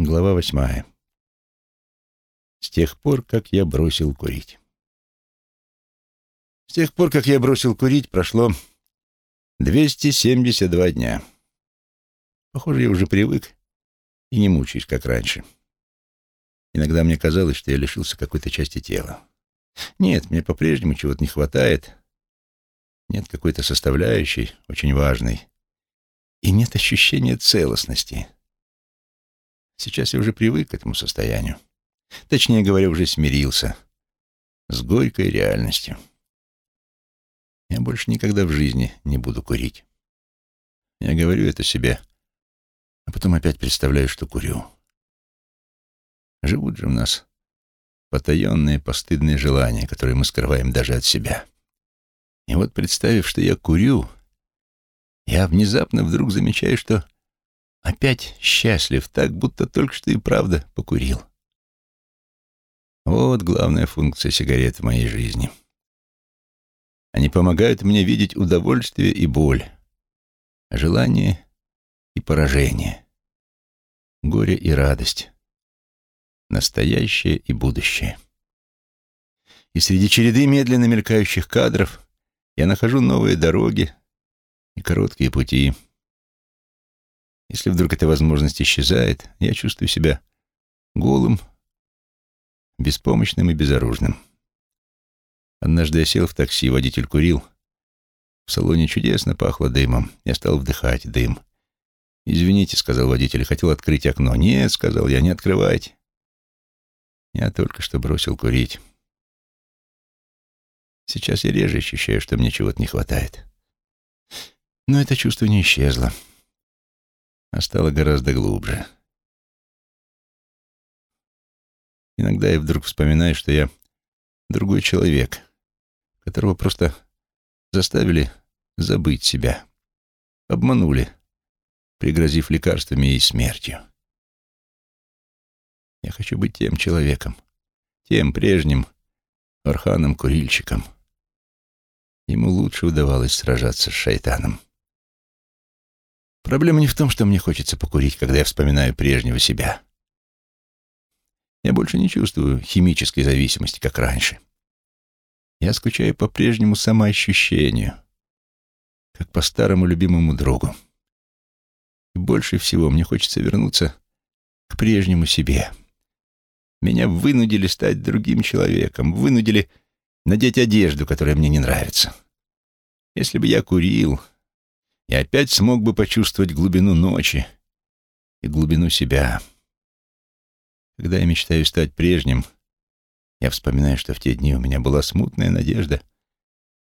Глава восьмая. С тех пор, как я бросил курить. С тех пор, как я бросил курить, прошло 272 дня. Похоже, я уже привык и не мучаюсь, как раньше. Иногда мне казалось, что я лишился какой-то части тела. Нет, мне по-прежнему чего-то не хватает. Нет какой-то составляющей, очень важной. И нет ощущения целостности. Сейчас я уже привык к этому состоянию. Точнее говоря, уже смирился с горькой реальностью. Я больше никогда в жизни не буду курить. Я говорю это себе, а потом опять представляю, что курю. Живут же у нас потаенные, постыдные желания, которые мы скрываем даже от себя. И вот, представив, что я курю, я внезапно вдруг замечаю, что Опять счастлив, так будто только что и правда покурил. Вот главная функция сигарет в моей жизни. Они помогают мне видеть удовольствие и боль, желание и поражение, горе и радость, настоящее и будущее. И среди череды медленно мелькающих кадров я нахожу новые дороги и короткие пути — если вдруг эта возможность исчезает, я чувствую себя голым, беспомощным и безоружным. Однажды я сел в такси, водитель курил. В салоне чудесно пахло дымом. Я стал вдыхать дым. «Извините», — сказал водитель, — хотел открыть окно. «Нет», — сказал я, — «не открывайте». Я только что бросил курить. Сейчас я реже ощущаю, что мне чего-то не хватает. Но это чувство не исчезло а стало гораздо глубже. Иногда я вдруг вспоминаю, что я другой человек, которого просто заставили забыть себя, обманули, пригрозив лекарствами и смертью. Я хочу быть тем человеком, тем прежним Арханом-курильщиком. Ему лучше удавалось сражаться с шайтаном. Проблема не в том, что мне хочется покурить, когда я вспоминаю прежнего себя. Я больше не чувствую химической зависимости, как раньше. Я скучаю по прежнему самоощущению, как по старому любимому другу. И больше всего мне хочется вернуться к прежнему себе. Меня вынудили стать другим человеком, вынудили надеть одежду, которая мне не нравится. Если бы я курил, и опять смог бы почувствовать глубину ночи и глубину себя. Когда я мечтаю стать прежним, я вспоминаю, что в те дни у меня была смутная надежда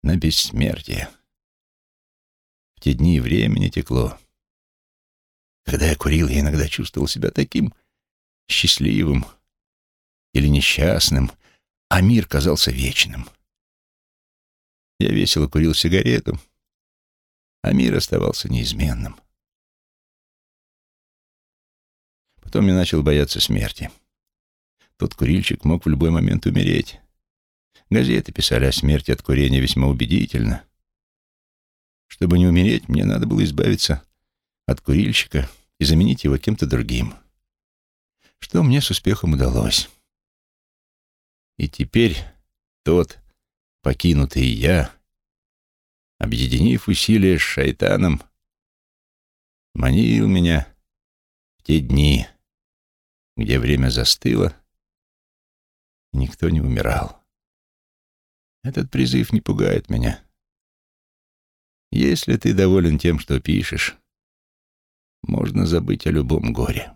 на бессмертие. В те дни времени текло. Когда я курил, я иногда чувствовал себя таким счастливым или несчастным, а мир казался вечным. Я весело курил сигарету, а мир оставался неизменным. Потом я начал бояться смерти. Тот курильщик мог в любой момент умереть. Газеты писали о смерти от курения весьма убедительно. Чтобы не умереть, мне надо было избавиться от курильщика и заменить его кем-то другим. Что мне с успехом удалось. И теперь тот, покинутый я, объединив усилия с шайтаном, манил меня в те дни, где время застыло, и никто не умирал. Этот призыв не пугает меня. Если ты доволен тем, что пишешь, можно забыть о любом горе.